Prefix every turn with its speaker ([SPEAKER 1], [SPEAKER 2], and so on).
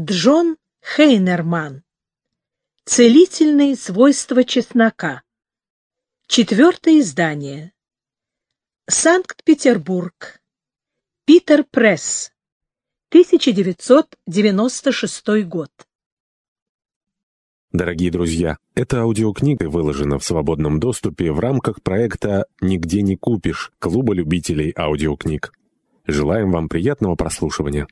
[SPEAKER 1] Джон Хейнерман. Целительные свойства чеснока. Четвертое издание. Санкт-Петербург. Питер Пресс. 1996 год.
[SPEAKER 2] Дорогие друзья, эта аудиокнига выложена в свободном доступе в рамках проекта «Нигде не купишь» Клуба любителей аудиокниг. Желаем вам приятного прослушивания.